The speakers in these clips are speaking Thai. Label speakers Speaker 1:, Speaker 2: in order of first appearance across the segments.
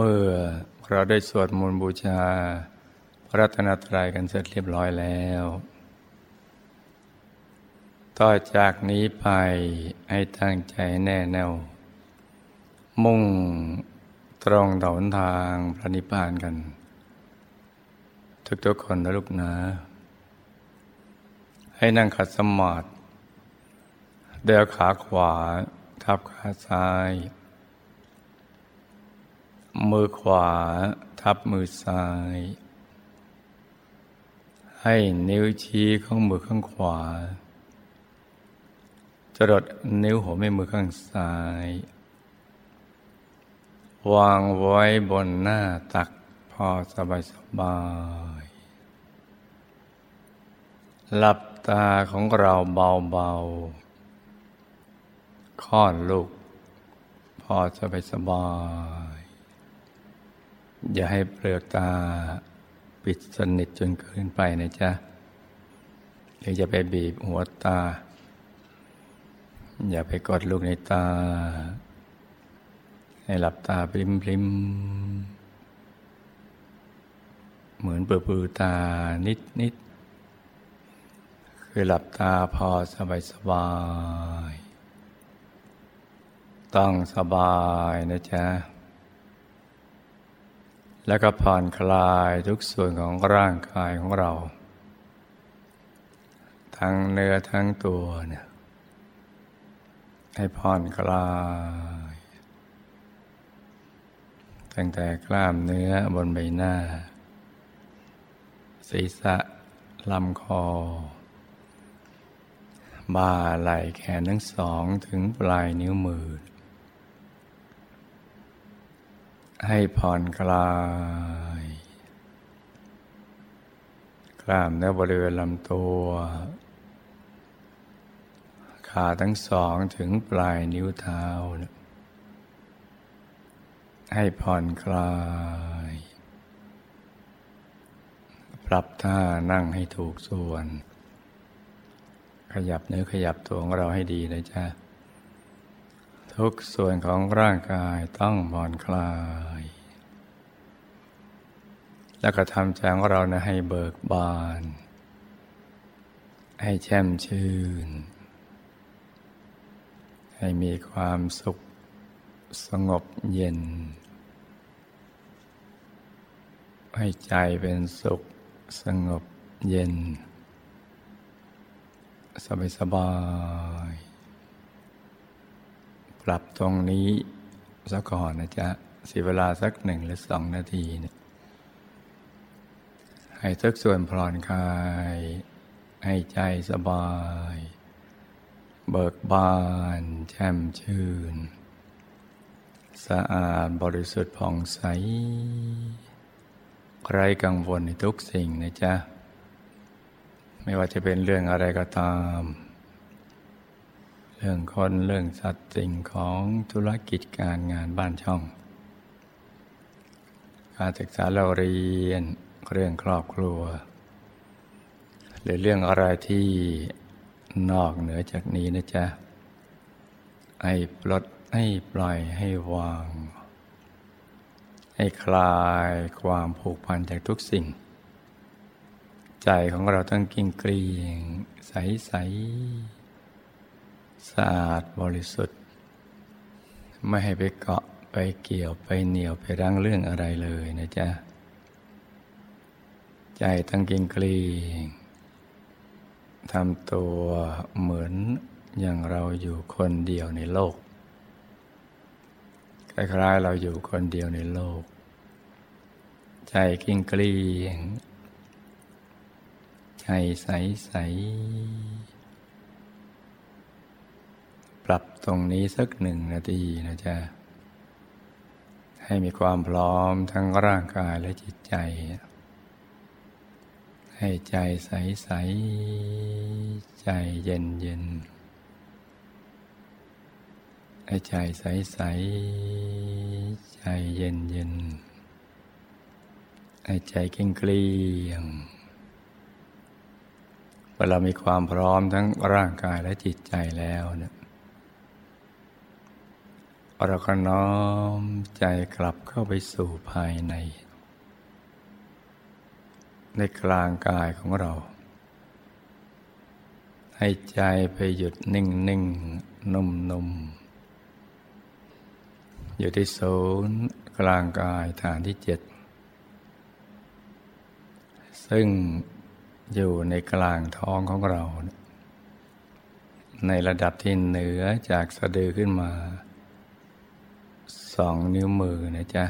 Speaker 1: มื่อเราได้สวดมนต์บูชา พระรัตนตรัยกันเสร็จเรียบร้อยแล้ว ต่อจากนี้ไปให้ตั้งใจแน่แน่ว มุ่งตรงต่อหนทางพระนิพพานกัน ทุกๆคนนะลูกนะ ให้นั่งขัดสมาธิเดินขาขวา ทับขาซ้าย มือขวาทับมือซ้าย ให้นิ้วชี้ของมือข้างขวา จรดนิ้วหัวแม่มือข้างซ้าย วางไว้บนหน้าตักพอสบายสบาย หลับตาของเราเบาๆคลอดลูก พอสบายสบาย อย่าให้เปลือกตาปิดสนิทจนเกินไปนะจ๊ะหรือจะไปบีบหัวตา อย่าไปกดลูกในตา ให้หลับตาพลิมพลิมเหมือนเปือๆตานิดนิดคือหลับตาพอสบายสบาย ต้องสบายนะจ๊ะ แล้วก็ผ่อนคลายทุกส่วนของร่างกายของเรา ทั้งเนื้อทั้งตัวเนี่ยให้ผ่อนคลายตั้งแต่กล้ามเนื้อบนใบหน้า ศีรษะลำคอ บ่าไหล่แขนทั้งสองถึงปลายนิ้วมือ ให้ผ่อนคลาย กล้ามเนื้อบริเวณลำตัว ขาทั้งสองถึงปลายนิ้วเท้า ให้ผ่อนคลาย ปรับท่านั่งให้ถูกส่วน ขยับเนื้อขยับตัวของเราให้ดีนะจ๊ะ ทุกส่วนของร่างกายต้องผ่อนคลาย แล้วก็ทำใจของเรานะให้เบิกบาน ให้แช่มชื่น ให้มีความสุขสงบเย็น ให้ใจเป็นสุขสงบเย็น สบายสบาย ปรับตรงนี้สักก่อนนะจ๊ะสีเวลาสักหนึ่งหรือสองนาทีเนี่ยให้ทุกส่วนผ่อนคลาย ให้ใจสบาย เบิกบานแช่มชื่น สะอาดบริสุทธิ์ผ่องใสไรกังวลในทุกสิ่งนะจ๊ะ ไม่ว่าจะเป็นเรื่องอะไรก็ตาม เรื่องคนเรื่องสัตว์สิ่งของธุรกิจการงานบ้านช่อง การศึกษาเราเรียนเรื่องครอบครัว หรือเรื่องอะไรที่นอกเหนือจากนี้นะจ๊ะ ให้ปลดให้ปล่อยให้วาง ให้คลายความผูกพันจากทุกสิ่ง ใจของเราต้องกิ้งกรีงใสใสะอาดบริสุทธิ์ ไม่ให้ไปเกาะไปเกี่ยวไปเหนียวไปรั้งเรื่องอะไรเลยนะจ๊ะ ใจตั้งกิงกรีงทำตัวเหมือนอย่างเราอยู่คนเดียวในโลก คล้ายๆเราอยู่คนเดียวในโลก ใจกิ้งกรีงใจใสใส ปรับตรงนี้สักหนึ่งนาทีนะจ๊ะ ให้มีความพร้อมทั้งร่างกายและจิตใจ ให้ใจใสใสใจเย็นเย็นให้ใจใสใสใจเย็นเย็นให้ใจเกลี้ยงเกลี้ยงเวลามีความพร้อมทั้งร่างกายและจิตใจแล้วเนี่ย เราก็น้อมใจกลับเข้าไปสู่ภายใน ในกลางกายของเรา ให้ใจไปหยุดนิ่งนิ่งนุ่มนุ่มอยู่ที่ศูนย์กลางกายฐานที่เจ็ดซึ่งอยู่ในกลางท้องของเรา ในระดับที่เหนือจากสะดือขึ้นมา สองนิ้วมือนะจ๊ะ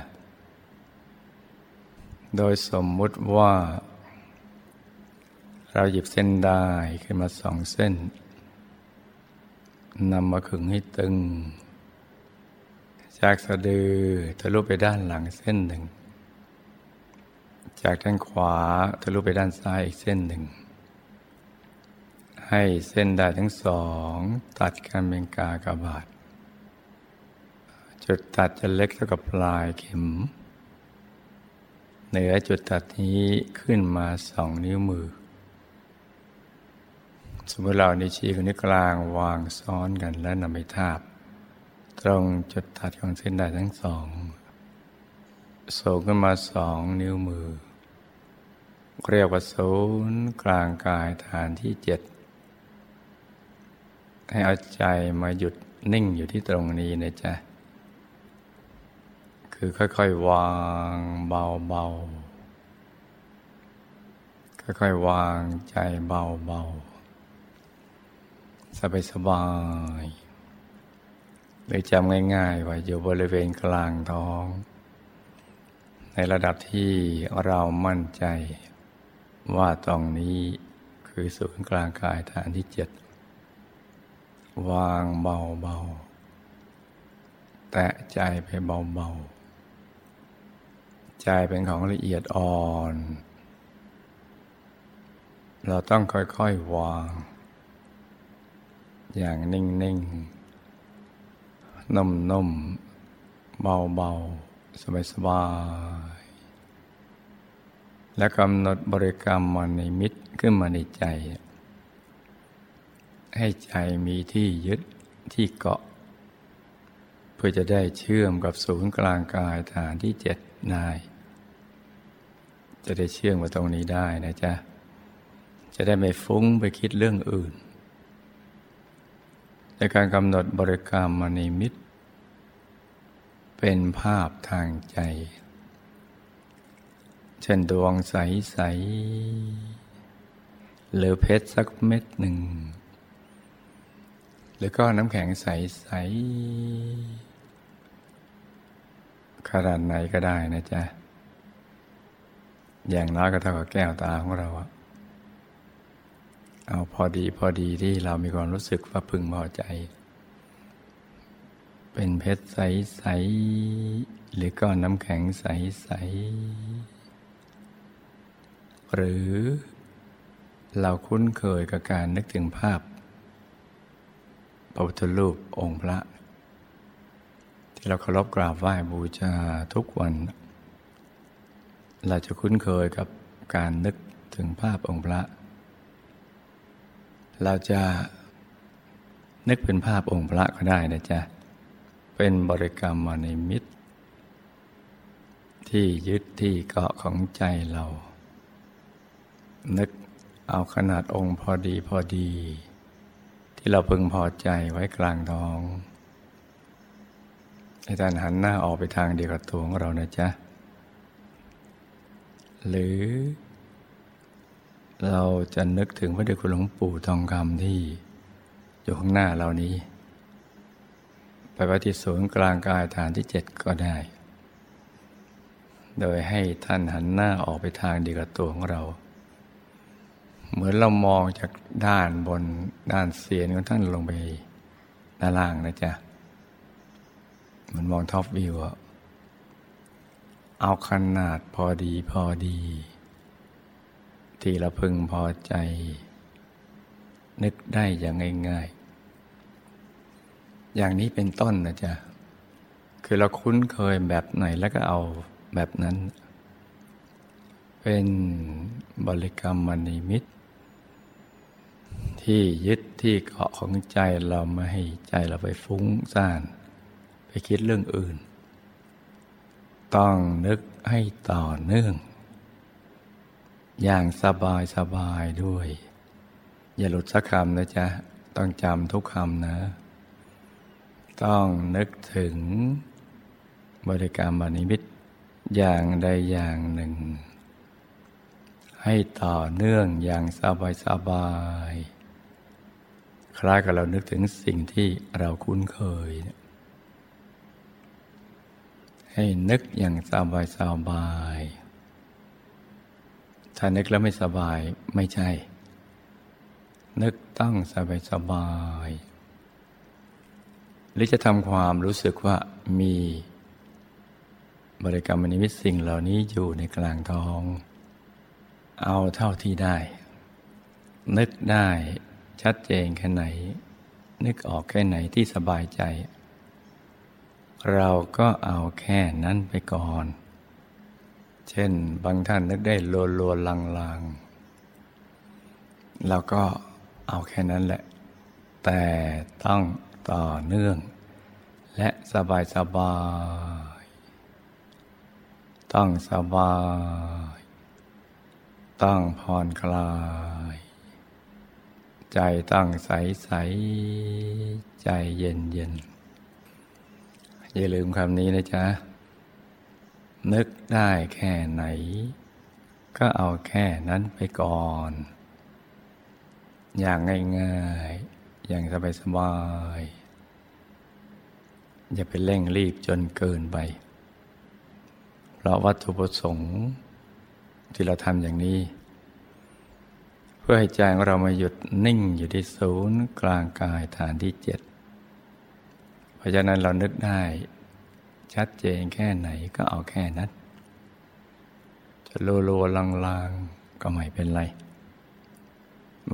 Speaker 1: โดยสมมุติว่า เราหยิบเส้นได้ขึ้นมาสองเส้นนำมาขึงให้ตึง จากสะดือทะลุไปด้านหลังเส้นหนึ่ง จากด้านขวาทะลุไปด้านซ้ายอีกเส้นหนึ่ง ให้เส้นได้ทั้งสอง ตัดกันเป็นกากบาท จุดตัดจะเล็กเท่ากับปลายเข็ม เหนือจุดตัดนี้ขึ้นมาสองนิ้วมือ สมมติเรานิ้วชี้กับนิ้วกลางวางซ้อนกันและนำไปทาบ ตรงจุดตัดของเส้นได้ทั้งสองสูงขึ้นมาสองนิ้วมือ เรียกว่าศูนย์กลางกายฐานที่เจ็ดให้เอาใจมาหยุดนิ่งอยู่ที่ตรงนี้นะจ๊ะ คือค่อยๆวางเบาๆ ค่อยๆวางใจเบาๆ สบายๆเลยจำง่ายๆว่าอยู่บริเวณกลางท้อง ในระดับที่เรามั่นใจว่าตรงนี้คือศูนย์กลางกายฐานที่เจ็ดวางเบาๆ แตะใจไปเบาๆ ใจเป็นของละเอียดอ่อน เราต้องค่อยๆวาง อย่างนิ่งๆ นุ่มๆ เบาๆ สบายๆ และกำหนดบริกรรมมันในมิตรขึ้นมาในใจ ให้ใจมีที่ยึดที่เกาะเพื่อจะได้เชื่อมกับศูนย์กลางกายฐานที่เจ็ดนาย จะได้เชื่อมมาตรงนี้ได้นะจ๊ะ จะได้ไม่ฟุ้งไปคิดเรื่องอื่น ในการกำหนดบริกรรมมณีมิตรเป็นภาพทางใจ เช่นดวงใส ๆ หรือเพชรสักเม็ดหนึ่ง หรือก็น้ำแข็งใส ๆขนาดไหนก็ได้นะจ๊ะ อย่างน้อยก็เท่ากับแก้วตาของเราอะเอาพอดีพอดีที่เรามีความรู้สึกว่าพึงพอใจ เป็นเพชรใสๆหรือก้อนน้ำแข็งใสๆหรือเราคุ้นเคยกับการนึกถึงภาพพระพุทธรูปองค์พระ ที่เราเคารพกราบไหว้บูชาทุกวัน เราจะคุ้นเคยกับการนึกถึงภาพองค์พระ เราจะนึกเป็นภาพองค์พระก็ได้นะจ๊ะ เป็นบริกรรมมาในมิตร ที่ยึดที่เกาะของใจเรา นึกเอาขนาดองค์พอดีพอดี ที่เราพึงพอใจไว้กลางท้องให้ท่านหันหน้าออกไปทางเดียวกับตัวของเรานะจ๊ะ หรือ เราจะนึกถึงพระเดชคุณหลวงปู่ทองคำที่อยู่ข้างหน้าเรานี้ ไปไว้ที่ศูนย์กลางกายฐานที่เจ็ดก็ได้ โดยให้ท่านหันหน้าออกไปทางเดียวกับตัวของเรา เหมือนเรามองจากด้านบนด้านเสียนของท่านลงไปด้านล่างนะจ๊ะเหมือนมองท็อปวิวอะ เอาขนาดพอดีพอดี ที่เราพึงพอใจ นึกได้อย่างง่าย ๆ อย่างนี้เป็นต้นนะจ๊ะ คือเราคุ้นเคยแบบไหนแล้วก็เอาแบบนั้น เป็นบริกรรมมณีมิตร ที่ยึดที่เกาะของใจเราไม่ให้ใจเราไปฟุ้งซ่าน ไปไปคิดเรื่องอื่น ต้องนึกให้ต่อเนื่อง อย่างสบายสบายด้วย อย่าหลุดสักคำนะจ๊ะ ต้องจำทุกคำนะ ต้องนึกถึงบริการมบานิมิตอย่างใดอย่างหนึ่ง ให้ต่อเนื่องอย่างสบายสบายคล้ายกับเรานึกถึงสิ่งที่เราคุ้นเคย ให้นึกอย่างสบายสบาย ถ้านึกแล้วไม่สบายไม่ใช่ นึกต้องสบายสบาย หรือจะทำความรู้สึกว่ามีบริกรรมนิมิตสิ่งเหล่านี้อยู่ในกลางท้อง เอาเท่าที่ได้ นึกได้ชัดเจนแค่ไหน นึกออกแค่ไหนที่สบายใจ เราก็เอาแค่นั้นไปก่อน เช่นบางท่านนึกได้ลัวลัวลังลังเราก็เอาแค่นั้นแหละ แต่ต้องต่อเนื่อง และสบายสบาย ต้องสบาย ต้องผ่อนคลาย ใจตั้งใสใส ใจเย็นเย็น อย่าลืมคำนี้นะจ๊ะ นึกได้แค่ไหน ก็เอาแค่นั้นไปก่อน อย่างง่ายๆ อย่างสบายๆ อย่าไปเร่งรีบจนเกินไป เพราะวัตถุประสงค์ที่เราทำอย่างนี้ เพื่อให้ใจของเรามาหยุดนิ่งอยู่ที่ศูนย์กลางกายฐานที่เจ็ด เพราะฉะนั้นเรานึกได้ ชัดเจนแค่ไหนก็เอาแค่นั้น จะโลโลลางๆ ก็ไม่เป็นไร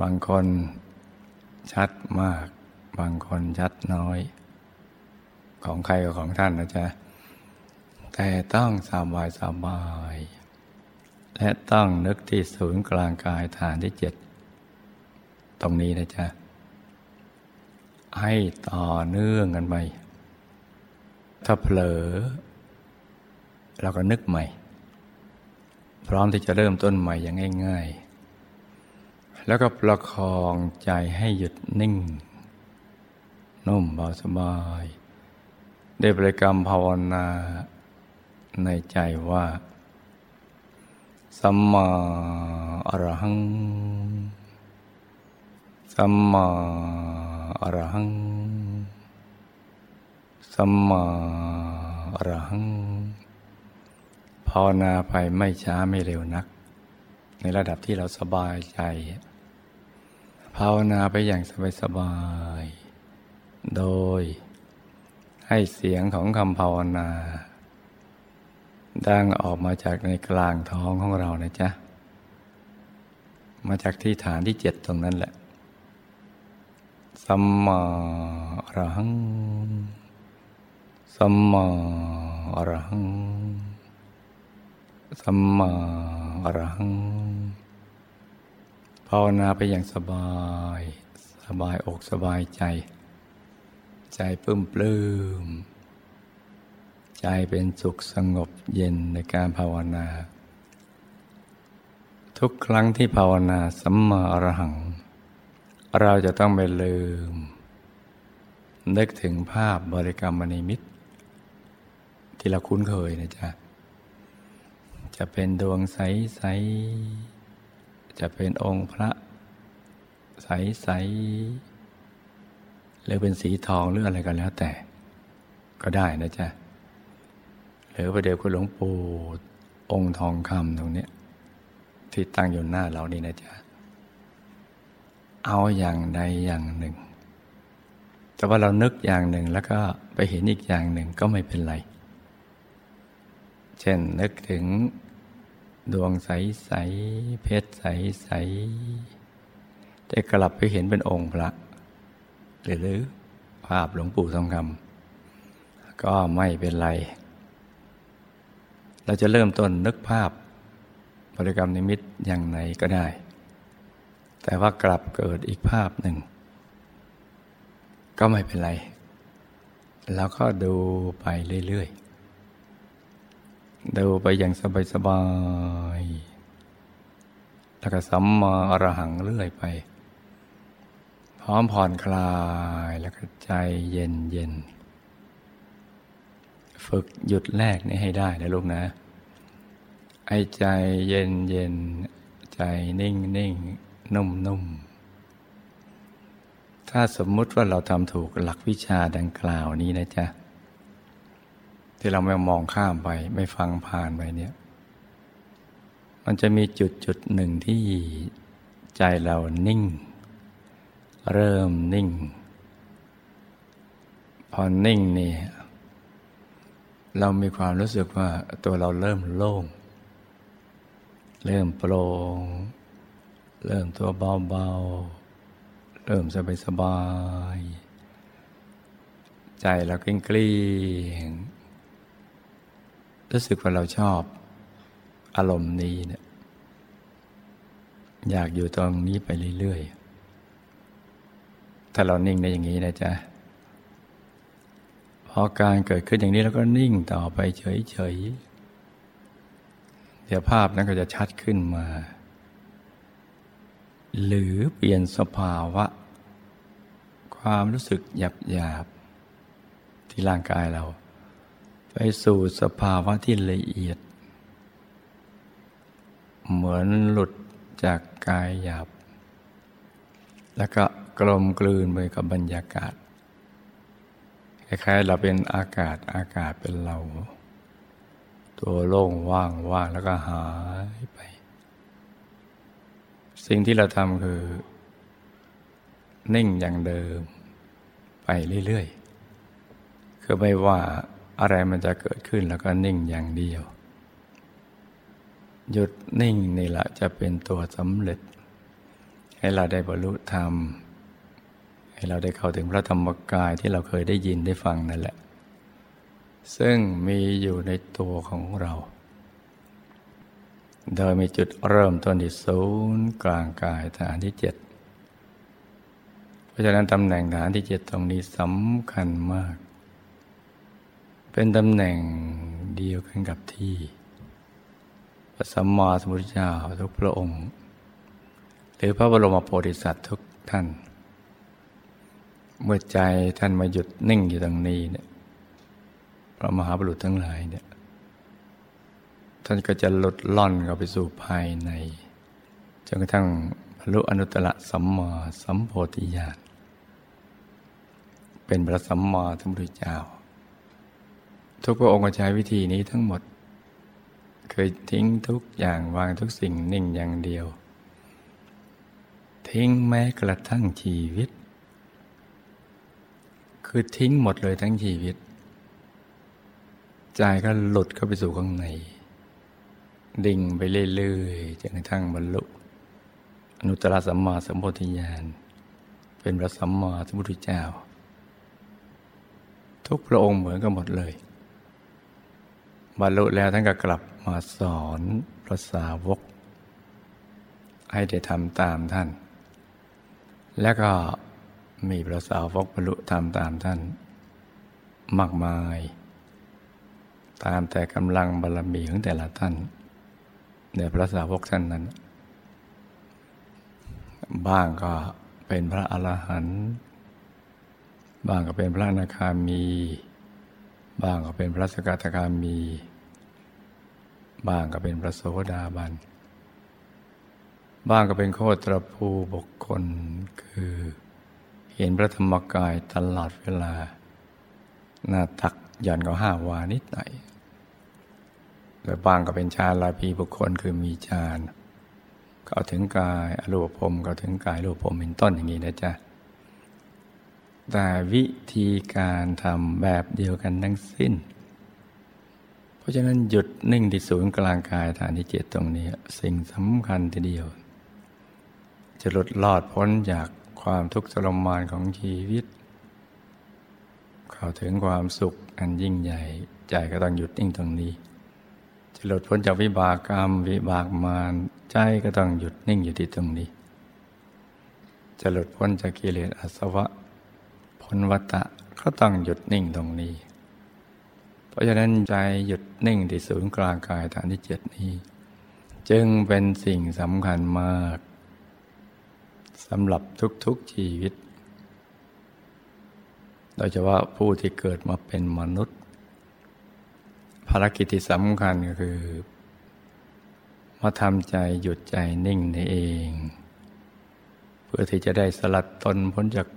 Speaker 1: บางคนชัดมาก บางคนชัดน้อย ของใครกับของท่านนะจ๊ะ แต่ต้องสบายสบาย และต้องนึกที่ศูนย์กลางกายฐานที่เจ็ด ตรงนี้นะจ๊ะ ให้ต่อเนื่องกันไป ถ้าเผลอ เราก็นึกใหม่ พร้อมที่จะเริ่มต้นใหม่อย่างง่าย ๆ แล้วก็ประคองใจให้หยุดนิ่ง นุ่มเบาสบาย ได้บริกรรมภาวนาในใจว่า สัมมาอรหัง สัมมา อรหัง สัมมาอรหัง ภาวนาไปไม่ช้าไม่เร็วนัก ในระดับที่เราสบายใจ ภาวนาไปอย่างสบายๆ โดยให้เสียงของคำภาวนา ดังออกมาจากในกลางท้องของเรานะจ๊ะ มาจากที่ฐานที่เจ็ดตรงนั้นแหละ สัมมาอรหัง สัมมาอรหัง สัมมาอรหัง ภาวนาไปอย่างสบาย สบายอกสบายใจ ใจปลื้มปลื้ม ใจเป็นสุขสงบเย็นในการภาวนา ทุกครั้งที่ภาวนาสัมมาอรหัง เราจะต้องไม่ลืม นึกถึงภาพบริกรรมมณีมิตร ที่เราคุ้นเคยนะจ๊ะ จะเป็นดวงใสๆจะเป็นองค์พระ ใสๆหรือเป็นสีทองหรืออะไรก็แล้วแต่ ก็ได้นะจ๊ะ หรือพระเดชคุณหลวงปู่องค์ทองคำตรงนี้ที่ตั้งอยู่หน้าเรานี่นะจ๊ะ เอาอย่างใดอย่างหนึ่ง แต่ว่าเรานึกอย่างหนึ่งแล้วก็ไปเห็นอีกอย่างหนึ่งก็ไม่เป็นไร เช่นนึกถึงดวงใสๆเพชรใสๆแต่กลับไปเห็นเป็นองค์พระ หรือภาพหลวงปู่ทองคำก็ไม่เป็นไร เราจะเริ่มต้นนึกภาพบริกรรมนิมิตอย่างไหนก็ได้ แต่ว่ากลับเกิดอีกภาพหนึ่ง ก็ไม่เป็นไร แล้วก็ดูไปเรื่อยๆ ดูไปอย่างสบายๆแล้วก็สัมมาอรหังเรื่อยไป พร้อมผ่อนคลายแล้วก็ใจเย็นเย็นฝึกหยุดแรกนี่ให้ได้นะลูกนะ ไอ้ใจเย็นเย็นใจนิ่งนิ่ง นุ่มนุ่มถ้าสมมุติว่าเราทำถูกหลักวิชาดังกล่าวนี้นะจ๊ะ ที่เราไม่มองข้ามไป ไม่ฟังผ่านไปเนี่ย มันจะมีจุดจุดหนึ่งที่ใจเรานิ่ง เริ่มนิ่ง พอนิ่งนี่เรามีความรู้สึกว่าตัวเราเริ่มโล่ง เริ่มโปร่ง เริ่มตัวเบาๆ เริ่มสบายสบาย ใจเราเกลี้ยงเกลี้ยงรู้สึกว่าเราชอบอารมณ์นี้เนี่ยอยากอยู่ตรงนี้ไปเรื่อยๆ ถ้าเรานิ่งในอย่างนี้นะจ๊ะ พอการเกิดขึ้นอย่างนี้แล้วก็นิ่งต่อไปเฉยๆ เดี๋ยวภาพนั้นก็จะชัดขึ้นมา หรือเปลี่ยนสภาวะ ความรู้สึกหยาบหยาบที่ร่างกายเรา ไปสู่สภาวะที่ละเอียด เหมือนหลุดจากกายหยาบ แล้วก็กลมกลืนไปกับบรรยากาศคล้ายๆเราเป็นอากาศอากาศเป็นเรา ตัวโล่งว่างว่างแล้วก็หายไป สิ่งที่เราทำคือ นิ่งอย่างเดิม ไปเรื่อยๆ คือไม่ว่าอะไรมันจะเกิดขึ้นแล้วก็นิ่งอย่างเดียว หยุดนิ่งนี่แหละจะเป็นตัวสำเร็จ ให้เราได้บรรลุธรรม ให้เราได้เข้าถึงพระธรรมกายที่เราเคยได้ยินได้ฟังนั่นแหละ ซึ่งมีอยู่ในตัวของเรา โดยมีจุดเริ่มต้นที่ศูนย์กลางกายฐานที่เจ็ดเพราะฉะนั้นตำแหน่งฐานที่เจ็ดตรงนี้สำคัญมาก เป็นตำแหน่งเดียวกันกับที่พระสัมมาสัมพุทธเจ้าทุกพระองค์ หรือพระบรมโพธิสัตว์ทุกท่าน เมื่อใจท่านมาหยุดนิ่งอยู่ตรงนี้เนี่ยพระมหาบุรุษทั้งหลายเนี่ย ท่านก็จะหลุดล่อนเข้าไปสู่ภายใน จนกระทั่งบรรลุอนุตตรสัมมาสัมโพธิญาณเป็นพระสัมมาสัมพุทธเจ้า ทุกพระองค์ใช้วิธีนี้ทั้งหมด เคยทิ้งทุกอย่างวางทุกสิ่งนิ่งอย่างเดียว ทิ้งแม้กระทั่งชีวิต คือทิ้งหมดเลยทั้งชีวิต ใจก็หลุดเข้าไปสู่ข้างใน ดิ่งไปเรื่อยๆจนกระทั่งบรรลุอนุตตรสัมมาสัมโพธิญาณ เป็นพระสัมมาสัมพุทธเจ้า ทุกพระองค์เหมือนกันหมดเลย บรรลุแล้วท่านก็กลับมาสอนพระสาวก ให้ได้ทำตามท่าน แล้วก็มีพระสาวกบรรลุทำตามท่าน มากมาย ตามแต่กำลังบารรมีของแต่ละท่าน ในพระสาวกท่านนั้น บ้างก็เป็นพระอรหันต์บ้างก็เป็นพระนาคามี บ้างก็เป็นพระสกทาคามี บ้างก็เป็นพระโสดาบัน บ้างก็เป็นโคตรภูบุคคลคือเห็นพระธรรมกายตลอดเวลา หน้าตักหย่อนก็ห้าวานิดหน่อย โดยบางก็เป็นฌานลาภีบุคคลคือมีฌานก็ถึงกายอรูปภพก็ถึงกายรูปภพเป็นต้นอย่างนี้นะจ๊ะแต่วิธีการทำแบบเดียวกันทั้งสิ้น เพราะฉะนั้นหยุดนิ่งที่ศูนย์กลางกายฐานที่เจ็ดตรงนี้ สิ่งสำคัญทีเดียว จะหลุดลอดพ้นจากความทุกข์ทรมานของชีวิต เข้าถึงความสุขอันยิ่งใหญ่ ใจก็ต้องหยุดนิ่งตรงนี้ จะหลุดพ้นจากวิบากกรรม วิบากมารใจก็ต้องหยุดนิ่งอยู่ที่ตรงนี้ จะหลุดพ้นจากกิเลสอาสวะพ้นวัตะก็ต้องหยุดนิ่งตรงนี้ เพราะฉะนั้นใจหยุดนิ่งที่ศูนย์กลางกายฐานที่เจ็ดนี้ จึงเป็นสิ่งสำคัญมากสำหรับทุกๆชีวิต โดยเฉพาะผู้ที่เกิดมาเป็นมนุษย์ ภารกิจที่สำคัญก็คือ มาทำใจหยุดใจนิ่งในเอง เพื่อที่จะได้สลัดตนพ้นจาก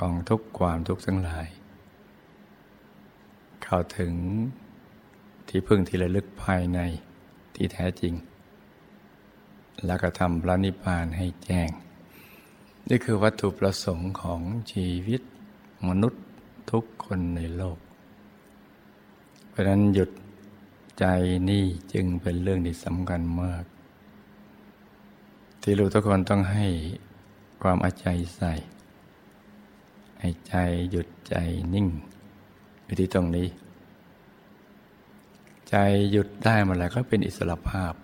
Speaker 1: กองทุกข์ความทุกข์ทั้งหลาย เข้าถึงที่พึ่งที่ระลึกภายในที่แท้จริง แล้วก็ทำพระนิพพานให้แจ้ง นี่คือวัตถุประสงค์ของชีวิตมนุษย์ทุกคนในโลก เพราะนั้นหยุดใจนี่จึงเป็นเรื่องที่สำคัญมาก ที่รู้ทุกคนต้องให้ความอาใจใส่ ให้ใจหยุดใจนิ่งอยู่ที่ตรงนี้ ใจหยุดได้มาแล้วก็เป็นอิสระภาพ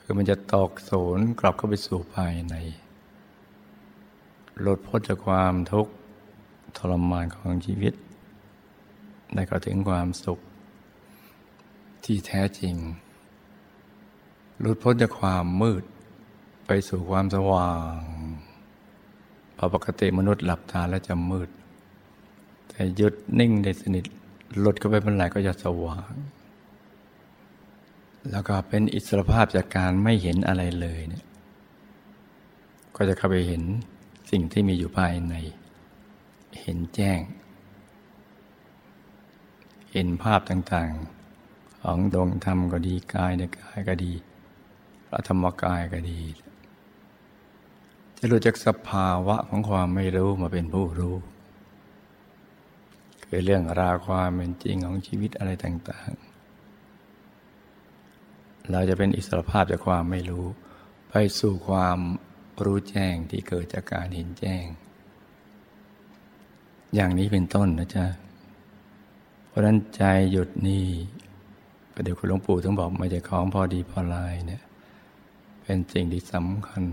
Speaker 1: คือมันจะตอกโสนกลับเข้าไปสู่ภายใน หลุดพ้นจากความทุกข์ทรมานของชีวิต ได้เข้าถึงความสุขที่แท้จริง หลุดพ้นจากความมืดไปสู่ความสว่างพอปกติมนุษย์หลับตาแล้วจะมืด แต่หยุดนิ่งได้สนิทหลุดเข้าไปเมื่อไหร่ก็จะสว่าง แล้วก็เป็นอิสรภาพจากการไม่เห็นอะไรเลยเนี่ยก็จะเข้าไปเห็นสิ่งที่มีอยู่ภายใน เห็นแจ้ง เห็นภาพต่างๆ ของดวงธรรมก็ดีกายในกายก็ดีพระธรรมกายก็ดี จะรู้จักสภาวะของความไม่รู้มาเป็นผู้รู้คือเรื่องราวความเป็นจริงของชีวิตอะไรต่างๆ เราจะเป็นอิสรภาพจากความไม่รู้ ไปสู่ความรู้แจ้งที่เกิดจากการเห็นแจ้ง อย่างนี้เป็นต้นนะจ๊ะ เพราะนั้นใจหยุดนี่ประเดี๋ยวคุณหลวงปู่ต้องบอกไม่ใช่ของพอดีพอลายเนี่ยเป็นสิ่งที่สำคัญ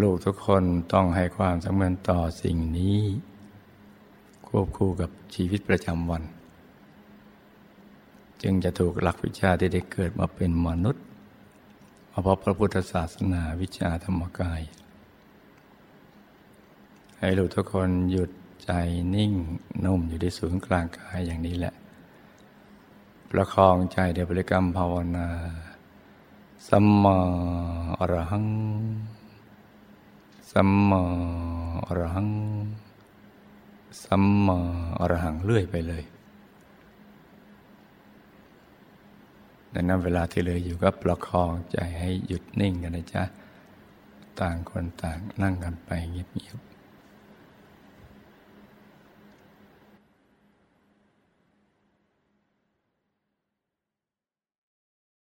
Speaker 1: ลูกทุกคนต้องให้ความสำคัญต่อสิ่งนี้ ควบคู่กับชีวิตประจำวัน จึงจะถูกหลักวิชาที่ได้เกิดมาเป็นมนุษย์มาพบพระพุทธศาสนาวิชาธรรมกาย ให้ลูกทุกคนหยุด ใจนิ่งนุ่มอยู่ที่ศูนย์กลางกายอย่างนี้แหละ ประคองใจเดบริกรรมภาวนาสัมมาอรหังสัมมาอรหังสัมมาอรหังเลื่อยไปเลยดังนั้นเวลาที่เหลืออยู่ก็ประคองใจให้หยุดนิ่งกันนะจ๊ะ ต่างคนต่างนั่งกันไปเงียบๆ